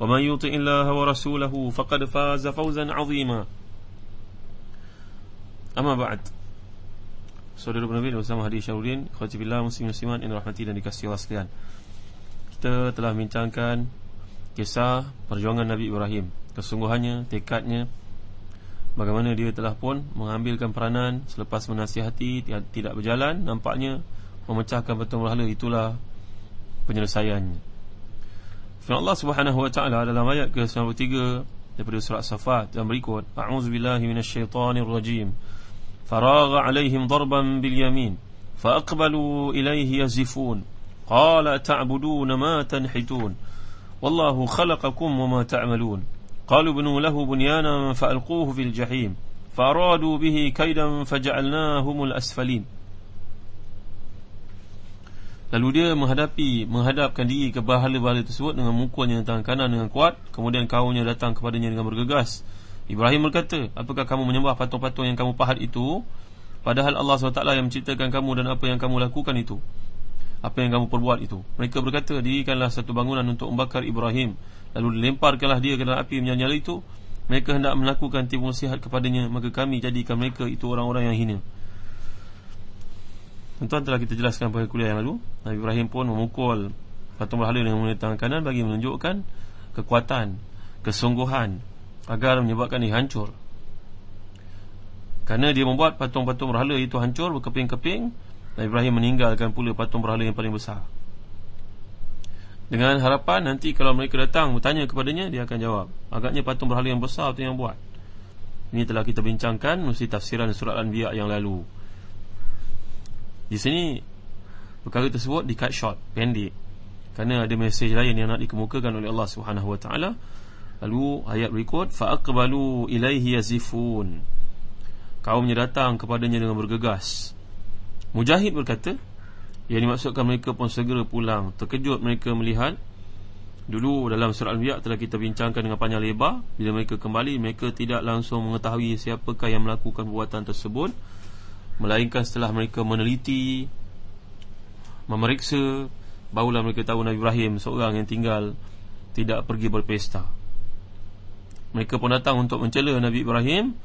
ومن يطع الله ورسوله فقد فاز فوزا عظيما أما بعد Saudara Nabi bersama Hadi Syarudin Khatibillah Muslim Musliman Yang rahmati dan dikasih Allah sekalian Kita telah bincangkan Kisah perjuangan Nabi Ibrahim Kesungguhannya, tekadnya Bagaimana dia telah pun Mengambilkan peranan Selepas menasihati Tidak berjalan Nampaknya Memecahkan betul berhala Itulah Penyelesaiannya Firman Allah Subhanahu wa taala dalam ayat ke-93 daripada surah Safat yang berikut, A'udzubillahi minasyaitonir rajim. Faragha 'alaihim darban bil yamin, faqbalu ilayhi yazifun. Qala ta'buduna ma tanhitun. Wallahu khalaqakum wama ta'malun. Qalu ibnu lahu bunyanan fa'alquhu fil jahim. Faradu bihi. Lalu dia menghadapi menghadapkan diri ke bahala-bahala tersebut dengan mukulnya tangan kanan dengan kuat, kemudian kaumnya datang kepadanya dengan bergegas. Ibrahim berkata, "Apakah kamu menyembah patung-patung yang kamu pahat itu, padahal Allah SWT yang menciptakan kamu dan apa yang kamu lakukan itu? Apa yang kamu perbuat itu?" Mereka berkata, "Dirikanlah satu bangunan untuk membakar Ibrahim, lalu dilemparkanlah dia ke dalam api menyala itu." Mereka hendak melakukan tipu muslihat kepadanya, maka kami jadikan mereka itu orang-orang yang hina. Tuan telah kita jelaskan pada kuliah yang lalu Nabi Ibrahim pun memukul patung berhala dengan menggunakan tangan kanan bagi menunjukkan kekuatan, kesungguhan agar menyebabkan ia hancur. Kerana dia membuat patung-patung berhala itu hancur berkeping-keping, Nabi Ibrahim meninggalkan pula patung berhala yang paling besar. Dengan harapan nanti kalau mereka datang bertanya kepadanya, dia akan jawab. Agaknya patung berhala yang besar itu yang buat. Ini telah kita bincangkan mesti tafsiran surat Al-Anbiya yang lalu. Di sini perkara tersebut di cut short, pendek. Kerana ada mesej lain yang nak dikemukakan oleh Allah Subhanahu Wa Taala. Lalu ayat berikut fa aqbalu ilaihi yazifun. Kaumnya datang kepadanya dengan bergegas. Mujahid berkata, yang dimaksudkan mereka pun segera pulang. Terkejut mereka melihat Dulu dalam surah Al-Anbiya telah kita bincangkan dengan panjang lebar Bila mereka kembali mereka tidak langsung mengetahui siapakah yang melakukan perbuatan tersebut Melainkan setelah mereka meneliti Memeriksa Barulah mereka tahu Nabi Ibrahim Seorang yang tinggal Tidak pergi berpesta. Mereka pun datang untuk mencela Nabi Ibrahim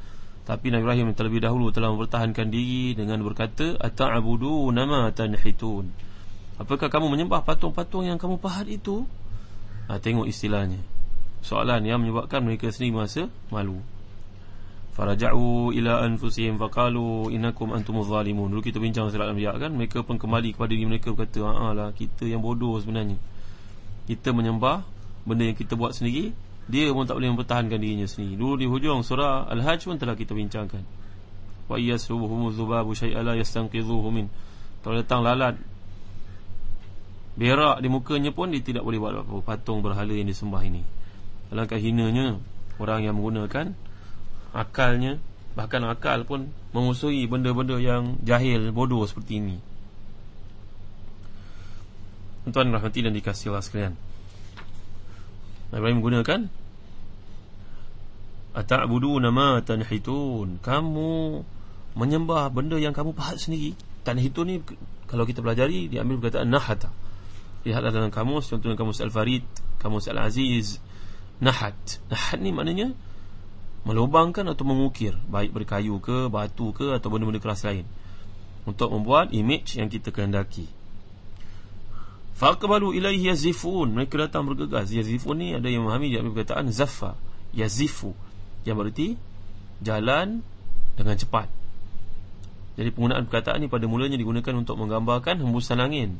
Tapi Nabi Ibrahim terlebih dahulu Telah mempertahankan diri Dengan berkata Ata'abudu nama tanhitun. Apakah kamu menyembah patung-patung Yang kamu pahat itu? Ha, Tengok istilahnya. Soalan yang menyebabkan mereka sendiri masa malu faraja'u ila anfusihim faqalu innakum antumuz zalimun. Dulu kita bincang surat anbiya kan mereka pun kembali kepada diri mereka berkata ha lah kita yang bodoh sebenarnya. Kita menyembah benda yang kita buat sendiri dia pun tak boleh mempertahankan dirinya sendiri. Dulu di hujung surah al-hajj pun telah kita bincangkan. Wa yasrubuhum dhubabu shay'a la yastanqidhuhu min. Kalau datang lalat berak di mukanya pun dia tidak boleh buat apa patung berhala yang disembah ini. Alangkah hinanya orang yang menggunakan akalnya bahkan akal pun memusuhi benda-benda yang jahil bodoh seperti ini. Tuan rahmati dan dikasih Allah sekalian. Ibrahim menggunakan Ata'budu nama tanhitun. Kamu menyembah benda yang kamu pahat sendiri. Tanhitun ni kalau kita pelajari Diambil perkataan nahata. Lihatlah dalam kamus Contohnya kamus Al-Farid Kamus Al-Aziz Nahat. Nahat ni maknanya melubangkan atau mengukir baik berkayu ke batu ke atau benda-benda keras lain untuk membuat image yang kita kehendaki. Faqbalu ilaihi yazifun. Mereka datang bergegas. Yazifun ni ada yang memahami dia perkataan zaffa. Yazifu. Yang berarti Jalan Dengan cepat. Jadi penggunaan perkataan ni pada mulanya digunakan untuk menggambarkan hembusan angin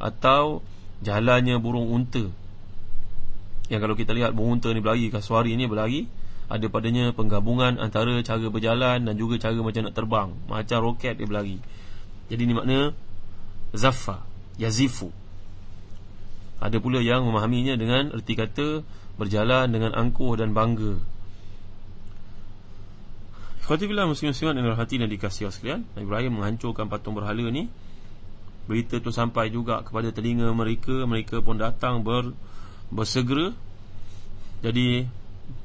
Atau Jalannya burung unta. Yang kalau kita lihat burung unta ni berlari Kasuari ni berlari Ada padanya penggabungan antara cara berjalan Dan juga cara macam nak terbang. Macam roket dia berlari. Jadi ni makna Zaffa Yazifu. Ada pula yang memahaminya dengan erti kata Berjalan dengan angkuh dan bangga. Khatibillah muslim-muslimat yang hati dan dikasih sekalian Ibrahim menghancurkan patung berhala ni. Berita tu sampai juga kepada telinga mereka. Mereka pun datang ber, bersegera. Jadi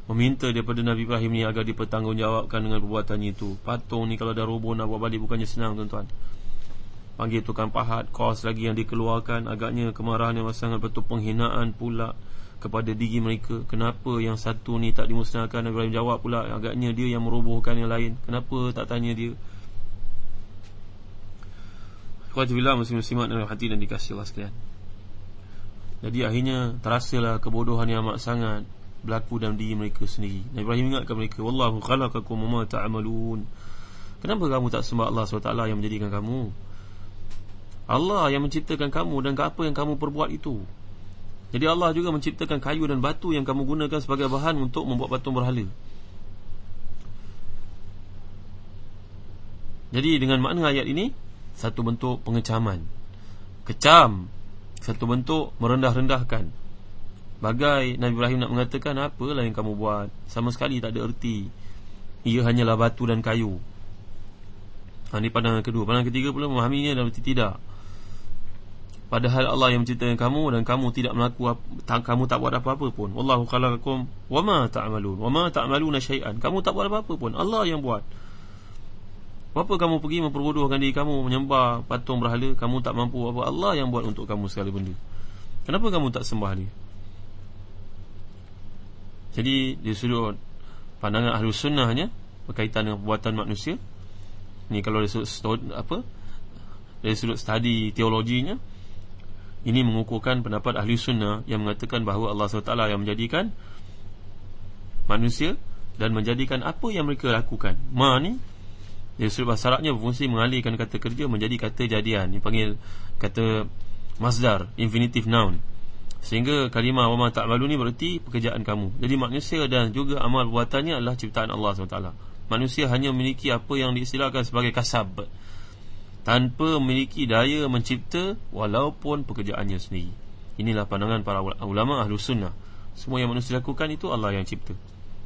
Meminta daripada Nabi Ibrahim ni Agar dipertanggungjawabkan dengan perbuatannya itu. Patung ni kalau dah roboh nak buat balik Bukannya senang tuan-tuan. Panggil tukang pahat Kos lagi yang dikeluarkan. Agaknya kemarahan yang sangat betul Penghinaan pula Kepada diri mereka. Kenapa yang satu ni tak dimusnahkan? Nabi Ibrahim jawab pula Agaknya dia yang merobohkan yang lain. Kenapa tak tanya dia? Kuatibillah muslim-muslimat dalam hati dan dikasih Allah sekalian. Jadi akhirnya Terasalah kebodohan yang amat sangat Berlaku dalam diri mereka sendiri. Nabi Ibrahim ingatkan mereka Wallahu khalaqakum wa ma ta'amalun Kenapa kamu tak sembah Allah SWT yang menjadikan kamu? Allah yang menciptakan kamu dan apa yang kamu perbuat itu. Jadi Allah juga menciptakan kayu dan batu yang kamu gunakan sebagai bahan untuk membuat patung berhala. Jadi dengan makna ayat ini Satu bentuk pengecaman. Kecam Satu bentuk merendah-rendahkan Bagai Nabi Ibrahim nak mengatakan Apalah yang kamu buat Sama sekali tak ada erti Ia hanyalah batu dan kayu ha, Ini pandangan kedua Pandangan ketiga pula memahaminya dan berarti tidak Padahal Allah yang menciptakan kamu dan kamu tidak melakukan kamu tak buat apa-apa pun. Wallahu khalaqakum wama ta'malun. Wama ta'maluna syai'an. Kamu tak buat apa-apa pun. Allah yang buat. Apa kamu pergi memperbodohkan diri kamu menyembah patung berhala, kamu tak mampu apa Allah yang buat untuk kamu segala benda. Kenapa kamu tak sembah dia? Jadi di sudut pandangan ahli sunnahnya berkaitan dengan perbuatan manusia. Ni kalau dari sudut apa? Dari sudut studi teologinya, ini mengukuhkan pendapat ahli sunnah yang mengatakan bahawa Allah SWT yang menjadikan manusia dan menjadikan apa yang mereka lakukan. Ma ni dia sebab bahasa Arabnya berfungsi mengalihkan kata kerja menjadi kata jadian. Ini panggil kata masdar, infinitive noun. Sehingga kalimah wa ma ta'malu ni bererti pekerjaan kamu. Jadi manusia dan juga amal perbuatannya adalah ciptaan Allah SWT. Manusia hanya memiliki apa yang diistilahkan sebagai kasab tanpa memiliki daya mencipta walaupun pekerjaannya sendiri. Inilah pandangan para ulama ahlu sunnah. Semua yang manusia lakukan itu Allah yang cipta.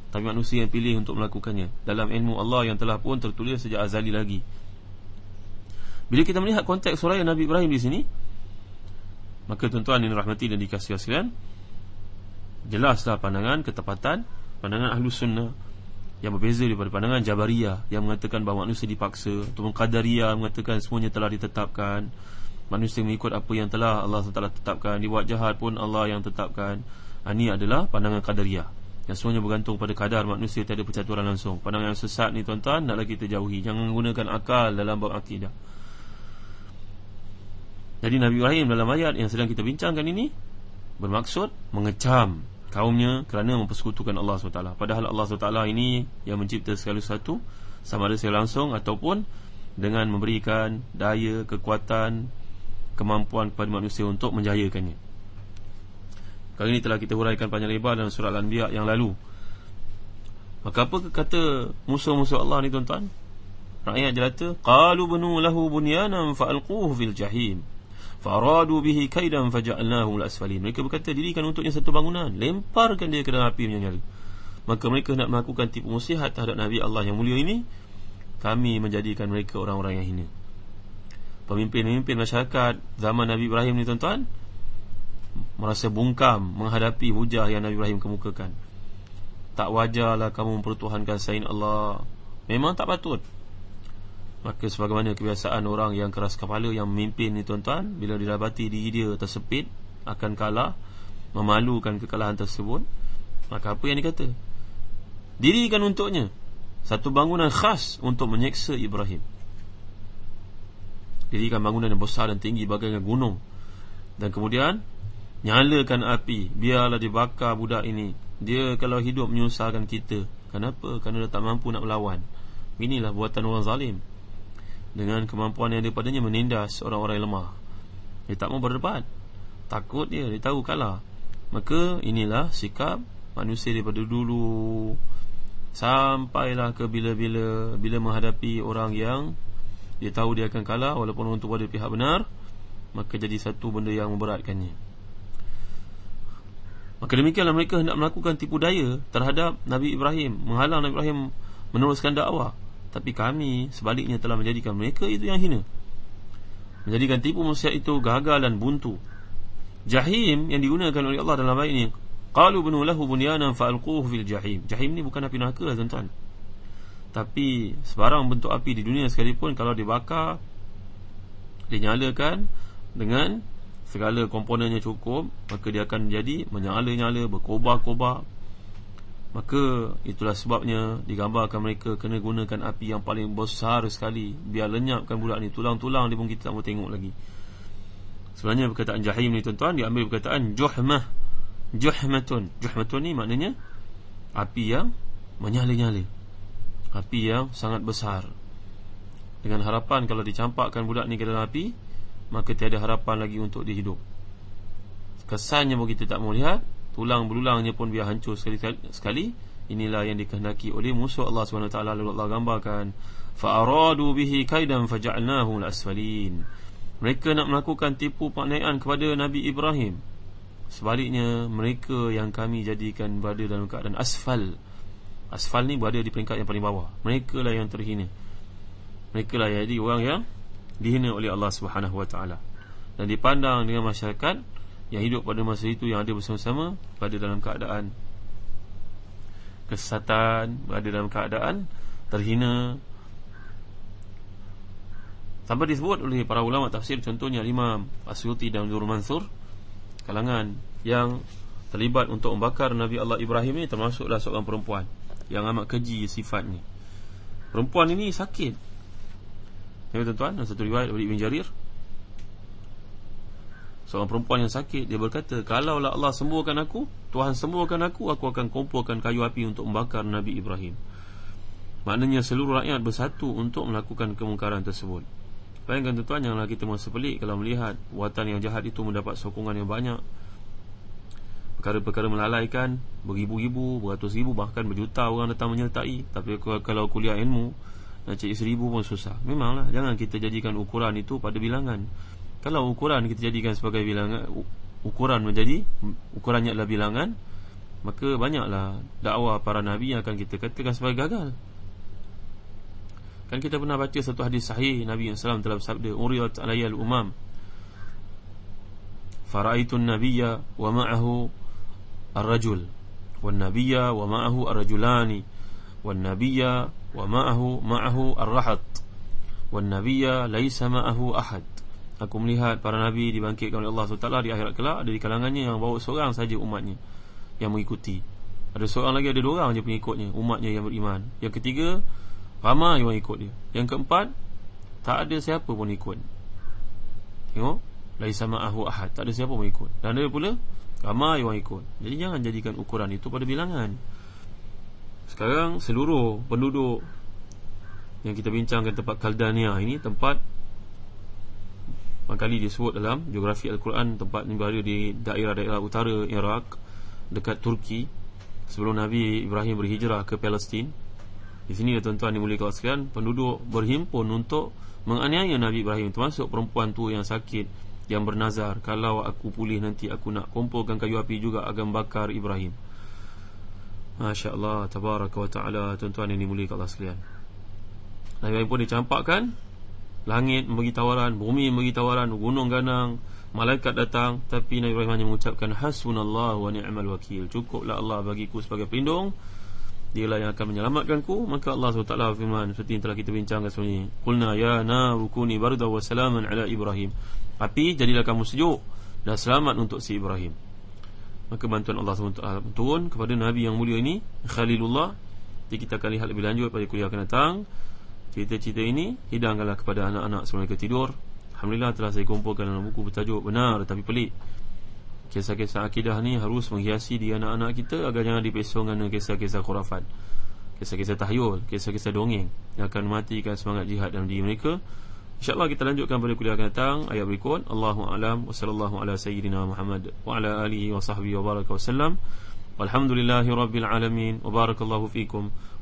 Tapi manusia yang pilih untuk melakukannya dalam ilmu Allah yang telah pun tertulis sejak azali lagi. Bila kita melihat konteks surah Nabi Ibrahim di sini, maka tuan-tuan yang rahmati dan dikasihi sekalian, jelaslah pandangan ketepatan pandangan ahlu sunnah yang berbeza daripada pandangan Jabariyah yang mengatakan bahawa manusia dipaksa ataupun Qadariyah mengatakan semuanya telah ditetapkan. Manusia mengikut apa yang telah Allah telah tetapkan. Dibuat jahat pun Allah yang tetapkan. Ini adalah pandangan Qadariyah yang semuanya bergantung pada kadar manusia tiada percaturan langsung. Pandangan yang sesat ni tuan-tuan naklah kita jauhi. Jangan gunakan akal dalam bab akidah jadi Nabi Ibrahim dalam ayat yang sedang kita bincangkan ini bermaksud mengecam kaumnya kerana mempersekutukan Allah SWT. Padahal Allah SWT ini yang mencipta segala sesuatu Sama ada secara langsung ataupun Dengan memberikan daya, kekuatan Kemampuan kepada manusia untuk menjayakannya. Kali ini telah kita huraikan panjang lebar dalam surat Al-Anbiya yang lalu. Maka apa kata musuh-musuh Allah ni tuan-tuan? Rakyat jelata Qalu bunu lahu bunyanan fa'alquhu fil jahim Faradu bihi kaidan faja'alnahu al-asfalin. Mereka berkata dirikan untuknya satu bangunan, lemparkan dia ke dalam api menyala. Maka mereka nak melakukan tipu muslihat terhadap Nabi Allah yang mulia ini, kami menjadikan mereka orang-orang yang hina. Pemimpin-pemimpin masyarakat zaman Nabi Ibrahim ni tuan-tuan merasa bungkam menghadapi hujah yang Nabi Ibrahim kemukakan. Tak wajarlah kamu mempertuhankan selain Allah. Memang tak patut. Maka sebagaimana kebiasaan orang yang keras kepala yang memimpin ni tuan-tuan Bila didapati diri dia tersepit Akan kalah Memalukan kekalahan tersebut Maka apa yang dikata? Dirikan untuknya Satu bangunan khas untuk menyeksa Ibrahim. Dirikan bangunan yang besar dan tinggi bagaikan gunung. Dan kemudian Nyalakan api Biarlah dibakar budak ini. Dia kalau hidup menyusahkan kita. Kenapa? Kerana dia tak mampu nak melawan. Inilah buatan orang zalim Dengan kemampuan yang daripadanya menindas orang-orang lemah. Dia tak mau berdebat. Takut dia, dia tahu kalah. Maka inilah sikap manusia daripada dulu. Sampailah ke bila-bila Bila menghadapi orang yang Dia tahu dia akan kalah Walaupun untuk pada pihak benar Maka jadi satu benda yang memberatkannya. Maka demikianlah mereka hendak melakukan tipu daya Terhadap Nabi Ibrahim Menghalang Nabi Ibrahim meneruskan dakwah Tapi kami sebaliknya telah menjadikan mereka itu yang hina Menjadikan tipu manusia itu gagal dan buntu Jahim yang digunakan oleh Allah dalam ayat ini Qalu bunu lahu bunyanan fa'alquhu fil jahim. Jahim ni bukan api neraka lah tuan-tuan. Tapi sebarang bentuk api di dunia sekalipun kalau dibakar dinyalakan dengan segala komponennya cukup, maka dia akan jadi menyala-nyala, berkobar-kobar. Maka itulah sebabnya digambarkan mereka kena gunakan api yang paling besar sekali. Biar lenyapkan budak ni tulang-tulang dia pun kita tak mau tengok lagi. Sebenarnya perkataan jahim ni tuan-tuan diambil perkataan juhmah. Juhmatun. Juhmatun ni maknanya Api yang menyala-nyala. Api yang sangat besar. Dengan harapan kalau dicampakkan budak ni ke dalam api Maka tiada harapan lagi untuk dihidup Kesannya pun kita tak mau lihat Tulang berulangnya pun biar hancur sekali-sekali Inilah yang dikehendaki oleh musuh Allah SWT Lalu Allah gambarkan Fa'aradu bihi kaidan faja'alnahu al-asfalin. Mereka nak melakukan tipu paknaian kepada Nabi Ibrahim. Sebaliknya mereka yang kami jadikan berada dalam keadaan asfal. Asfal ni berada di peringkat yang paling bawah. Mereka lah yang terhina. Mereka lah yang jadi orang yang Dihina oleh Allah SWT Dan dipandang dengan masyarakat Yang hidup pada masa itu yang ada bersama-sama Berada dalam keadaan Kesesatan Berada dalam keadaan Terhina Sampai disebut oleh para ulama tafsir Contohnya Imam Asyuti dan Nur Mansur kalangan yang terlibat untuk membakar Nabi Allah Ibrahim ini termasuklah seorang perempuan yang amat keji sifat ni. Perempuan ini sakit. Ya tuan-tuan, satu riwayat dari Ibn Jarir. Seorang perempuan yang sakit dia berkata, "Kalaulah Allah sembuhkan aku, Tuhan sembuhkan aku, aku akan kumpulkan kayu api untuk membakar Nabi Ibrahim." Maknanya seluruh rakyat bersatu untuk melakukan kemungkaran tersebut. Bayangkan tuan-tuan Janganlah kita merasa pelik Kalau melihat Watan yang jahat itu Mendapat sokongan yang banyak Perkara-perkara melalaikan Beribu-ribu Beratus ribu Bahkan berjuta orang datang menyertai Tapi kalau kuliah ilmu Nak cari seribu pun susah Memanglah Jangan kita jadikan ukuran itu pada bilangan Kalau ukuran kita jadikan sebagai bilangan Ukuran menjadi Ukurannya adalah bilangan Maka banyaklah dakwah para Nabi Yang akan kita katakan sebagai gagal. Kan kita pernah baca satu hadis sahih Nabi SAW telah bersabda Uriyat alayal umam Faraitun nabiya wa ma'ahu ar-rajul Wan nabiya wa ma'ahu ar-rajulani Wan nabiya wa ma'ahu ma'ahu ar-rahat Wan nabiya laysa ma'ahu ahad Aku melihat para nabi dibangkitkan oleh Allah SWT di akhirat kelak Ada di kalangannya yang bawa seorang saja umatnya Yang mengikuti. Ada seorang lagi ada dua orang je pengikutnya Umatnya yang beriman. Yang ketiga Ramai orang ikut dia. Yang keempat Tak ada siapa pun ikut. Tengok Laisa ma'ahu ahad Tak ada siapa pun ikut. Dan ada pula Ramai orang ikut. Jadi jangan jadikan ukuran itu pada bilangan. Sekarang seluruh penduduk Yang kita bincangkan tempat Kaldania ini Tempat Kali disebut dalam Geografi Al-Quran Tempat ini berada di daerah-daerah utara Iraq Dekat Turki Sebelum Nabi Ibrahim berhijrah ke Palestin. Di sini ya tuan-tuan dimuliakan sekalian Penduduk berhimpun untuk Menganiaya Nabi Ibrahim Termasuk perempuan tu yang sakit Yang bernazar. Kalau aku pulih nanti Aku nak kumpulkan kayu api juga Agar bakar Ibrahim. Masya Allah Tabaraka wa ta'ala Tuan-tuan dimuliakan Allah sekalian. Nabi Ibrahim pun dicampakkan Langit memberi tawaran Bumi memberi tawaran Gunung ganang Malaikat datang. Tapi Nabi Ibrahim hanya mengucapkan Hasbunallah wa ni'mal wakil. Cukuplah Allah bagiku sebagai pelindung. Dialah yang akan menyelamatkanku. Maka Allah SWT firman Seperti yang telah kita bincangkan sebelum ini. Qulna ya na rukuni barda wa salaman ala Ibrahim. Api jadilah kamu sejuk Dan selamat untuk si Ibrahim. Maka bantuan Allah SWT turun Kepada Nabi yang mulia ini Khalilullah. Jadi kita akan lihat lebih lanjut pada kuliah akan datang Cerita-cerita ini Hidangkanlah kepada anak-anak sebelum mereka tidur Alhamdulillah telah saya kumpulkan dalam buku bertajuk Benar tapi pelik Kisah-kisah akidah ni harus menghiasi di anak-anak kita agar jangan dipesong dengan kisah-kisah khurafat. kisah-kisah tahyul, kisah-kisah dongeng yang akan mematikan semangat jihad dalam diri mereka. InsyaAllah kita lanjutkan pada kuliah akan datang ayat berikut. Allahu a'lam wa sallallahu ala sayyidina Muhammad wa ala alihi wa sahbihi wa baraka wa sallam. Walhamdulillahi rabbil alamin wa barakallahu fikum.